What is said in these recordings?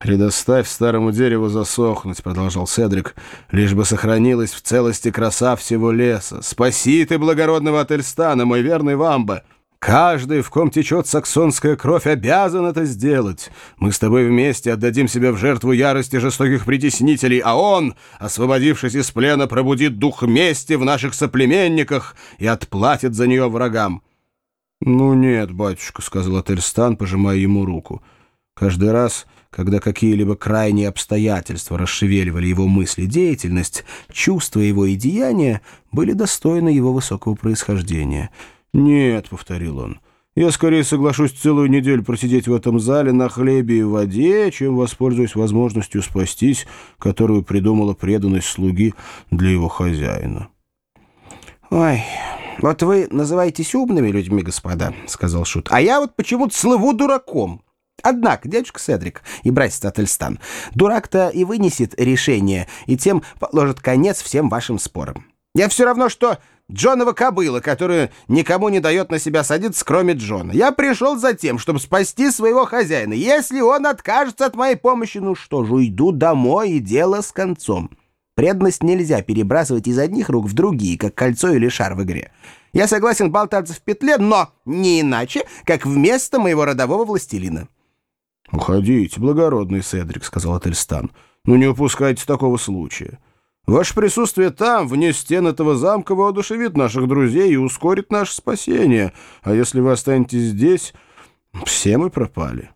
«Предоставь старому дереву засохнуть», — продолжал Седрик, «лишь бы сохранилась в целости краса всего леса. Спаси ты благородного Ательстана, мой верный вамба!» Каждый, в ком течет саксонская кровь, обязан это сделать. Мы с тобой вместе отдадим себя в жертву ярости жестоких притеснителей, а он, освободившись из плена, пробудит дух мести в наших соплеменниках и отплатит за нее врагам. — Ну нет, батюшка, — сказал Ательстан, пожимая ему руку. Каждый раз, когда какие-либо крайние обстоятельства расшевеливали его мысли, деятельность, чувства его и деяния были достойны его высокого происхождения — «Нет», — повторил он, — «я скорее соглашусь целую неделю просидеть в этом зале на хлебе и воде, чем воспользуюсь возможностью спастись, которую придумала преданность слуги для его хозяина». «Ой, вот вы называетесь умными людьми, господа», — сказал Шут, «а я вот почему-то слыву дураком». Однако, дядюшка Седрик и братец Ательстан, дурак-то и вынесет решение, и тем положит конец всем вашим спорам. Я все равно, что Джонова кобыла, которая никому не дает на себя садиться, кроме Джона. Я пришел за тем, чтобы спасти своего хозяина. Если он откажется от моей помощи, ну что же, уйду домой, и дело с концом. Преданность нельзя перебрасывать из одних рук в другие, как кольцо или шар в игре. Я согласен болтаться в петле, но не иначе, как вместо моего родового властелина. «Уходите, благородный Седрик», — сказал Ательстан. «Ну не упускайте такого случая». Ваше присутствие там, вне стен этого замка, воодушевит наших друзей и ускорит наше спасение. А если вы останетесь здесь, все мы пропали.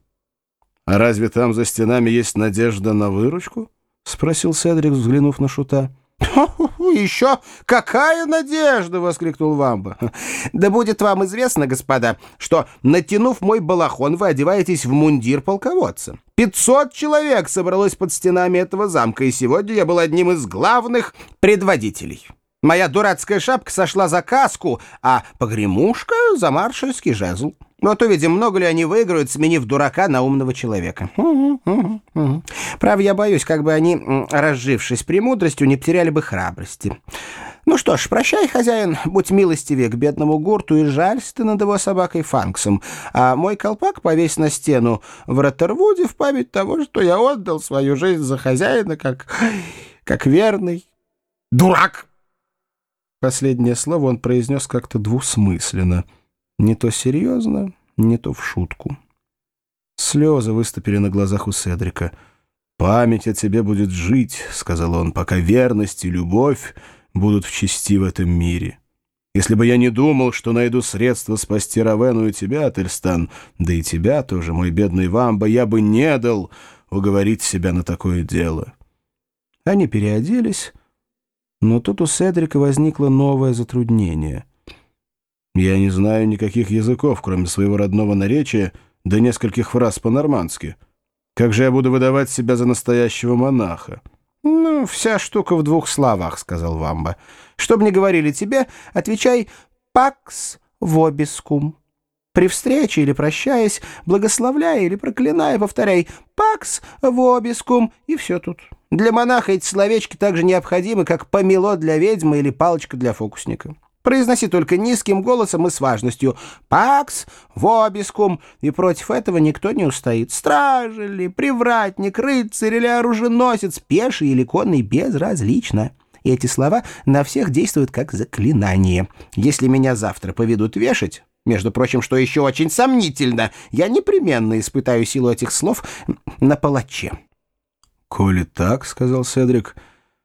А разве там за стенами есть надежда на выручку? — спросил Седрик, взглянув на Шута. «Еще какая надежда!» — воскликнул Вамба. «Да будет вам известно, господа, что, натянув мой балахон, вы одеваетесь в мундир полководца. Пятьсот человек собралось под стенами этого замка, и сегодня я был одним из главных предводителей. Моя дурацкая шапка сошла за каску, а погремушка — за маршальский жезл. Вот увидим, много ли они выиграют, сменив дурака на умного человека. Право, я боюсь, как бы они, разжившись премудростью, не потеряли бы храбрости. Ну что ж, прощай, хозяин, будь милостивее к бедному гурту и жалься ты над его собакой Фанксом. А мой колпак повесь на стену в Роттервуде в память того, что я отдал свою жизнь за хозяина, как, как верный дурак. Последнее слово он произнес как-то двусмысленно — не то серьезно, не то в шутку. Слезы выступили на глазах у Седрика. «Память о тебе будет жить», — сказал он, — «пока верность и любовь будут в чести в этом мире. Если бы я не думал, что найду средства спасти Равену и тебя, Ательстан, да и тебя тоже, мой бедный Вамба, я бы не дал уговорить себя на такое дело». Они переоделись, но тут у Седрика возникло новое затруднение — я не знаю никаких языков, кроме своего родного наречия, да нескольких фраз по-нормански. Как же я буду выдавать себя за настоящего монаха? «Ну, вся штука в двух словах», — сказал Вамба. «Чтоб не говорили тебе, отвечай «пакс вобискум». При встрече или прощаясь, благословляя или проклиная, повторяй «пакс вобискум» и все тут. Для монаха эти словечки так же необходимы, как помело для ведьмы или палочка для фокусника. Произноси только низким голосом и с важностью «Пакс вобискум», и против этого никто не устоит. Стражи ли, привратник, рыцарь или оруженосец, пеший или конный, безразлично. И эти слова на всех действуют как заклинание. Если меня завтра поведут вешать, между прочим, что еще очень сомнительно, я непременно испытаю силу этих слов на палаче. «Коли так, — сказал Седрик,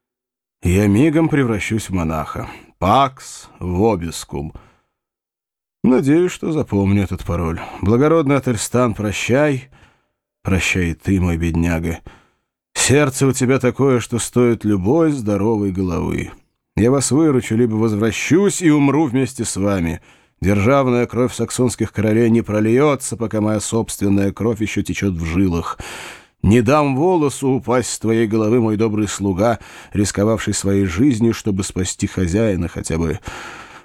— я мигом превращусь в монаха». Пакс вобискум. Надеюсь, что запомню этот пароль. Благородный Ательстан, прощай. Прощай ты, мой бедняга. Сердце у тебя такое, что стоит любой здоровой головы. Я вас выручу, либо возвращусь и умру вместе с вами. Державная кровь саксонских королей не прольется, пока моя собственная кровь еще течет в жилах. Не дам волосу упасть с твоей головы, мой добрый слуга, рисковавший своей жизнью, чтобы спасти хозяина, хотя бы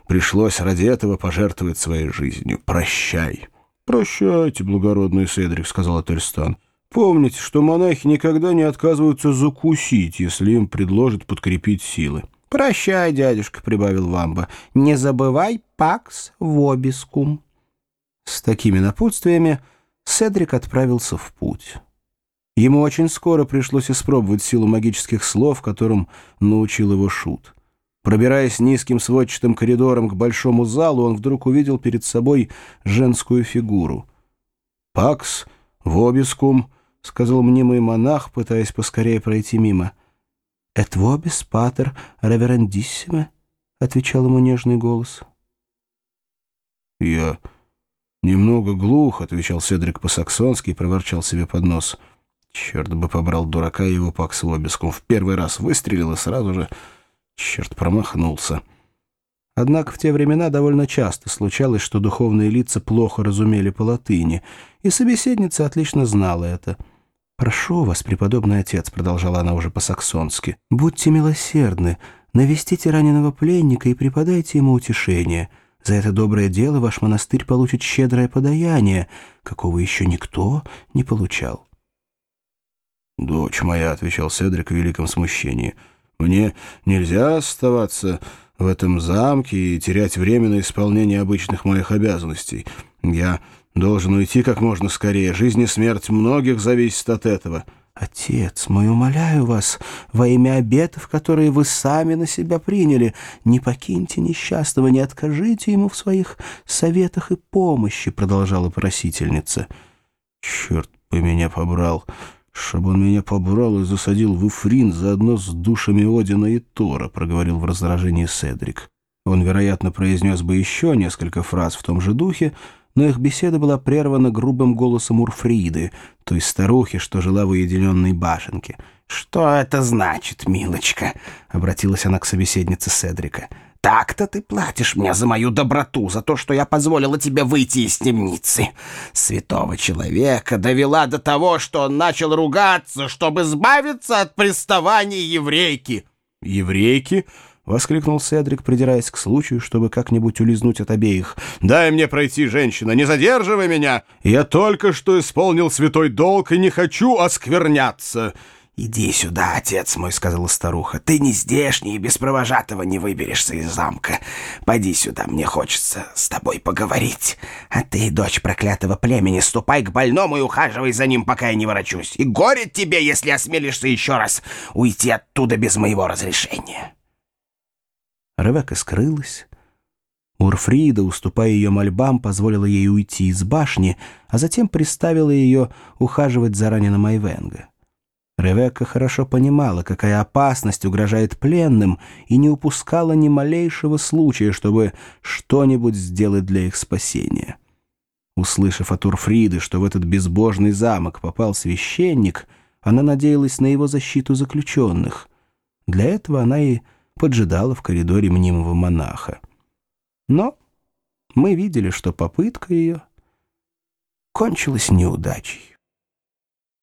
пришлось ради этого пожертвовать своей жизнью. Прощай. — Прощайте, благородный Седрик, — сказал Ательстан. — Помните, что монахи никогда не отказываются закусить, если им предложат подкрепить силы. — Прощай, дядюшка, — прибавил Вамба. — Не забывай пакс вобискум. С такими напутствиями Седрик отправился в путь. Ему очень скоро пришлось испробовать силу магических слов, которым научил его Шут. Пробираясь низким сводчатым коридором к большому залу, он вдруг увидел перед собой женскую фигуру. «Пакс, вобискум», — сказал мнимый монах, пытаясь поскорее пройти мимо. «Эт вобис, патер, реверендиссиме», — отвечал ему нежный голос. «Я немного глух», — отвечал Седрик по-саксонски и проворчал себе под нос — Черт бы побрал дурака его пак с лобиском. В первый раз выстрелил и сразу же... Черт, промахнулся. Однако в те времена довольно часто случалось, что духовные лица плохо разумели по латыни, и собеседница отлично знала это. «Прошу вас, преподобный отец», — продолжала она уже по-саксонски, — «будьте милосердны, навестите раненого пленника и преподайте ему утешение. За это доброе дело ваш монастырь получит щедрое подаяние, какого еще никто не получал». «Дочь моя», — отвечал Седрик в великом смущении, — «мне нельзя оставаться в этом замке и терять время на исполнение обычных моих обязанностей. Я должен уйти как можно скорее. Жизнь и смерть многих зависит от этого». «Отец мой, умоляю вас, во имя обетов, которые вы сами на себя приняли, не покиньте несчастного, не откажите ему в своих советах и помощи», — продолжала просительница. «Черт бы меня побрал!» «Чтобы он меня побрал и засадил в Эфрин заодно с душами Одина и Тора», — проговорил в раздражении Седрик. Он, вероятно, произнес бы еще несколько фраз в том же духе, но их беседа была прервана грубым голосом Урфриды, той старухи, что жила в уединенной башенке. «Что это значит, милочка?» — обратилась она к собеседнице Седрика. Так-то ты платишь мне за мою доброту, за то, что я позволила тебе выйти из темницы. Святого человека довела до того, что он начал ругаться, чтобы избавиться от приставаний еврейки». «Еврейки?» — воскликнул Седрик, придираясь к случаю, чтобы как-нибудь улизнуть от обеих. «Дай мне пройти, женщина, не задерживай меня! Я только что исполнил святой долг и не хочу оскверняться!» «Иди сюда, отец мой», — сказала старуха. «Ты не здешний и без провожатого не выберешься из замка. Пойди сюда, мне хочется с тобой поговорить. А ты, дочь проклятого племени, ступай к больному и ухаживай за ним, пока я не ворочусь. И горе тебе, если осмелишься еще раз уйти оттуда без моего разрешения». Ревека скрылась. Урфрида, уступая ее мольбам, позволила ей уйти из башни, а затем приставила ее ухаживать за раненым Айвенга. Ревекка хорошо понимала, какая опасность угрожает пленным, и не упускала ни малейшего случая, чтобы что-нибудь сделать для их спасения. Услышав от Урфриды, что в этот безбожный замок попал священник, она надеялась на его защиту заключенных. Для этого она и поджидала в коридоре мнимого монаха. Но мы видели, что попытка ее кончилась неудачей.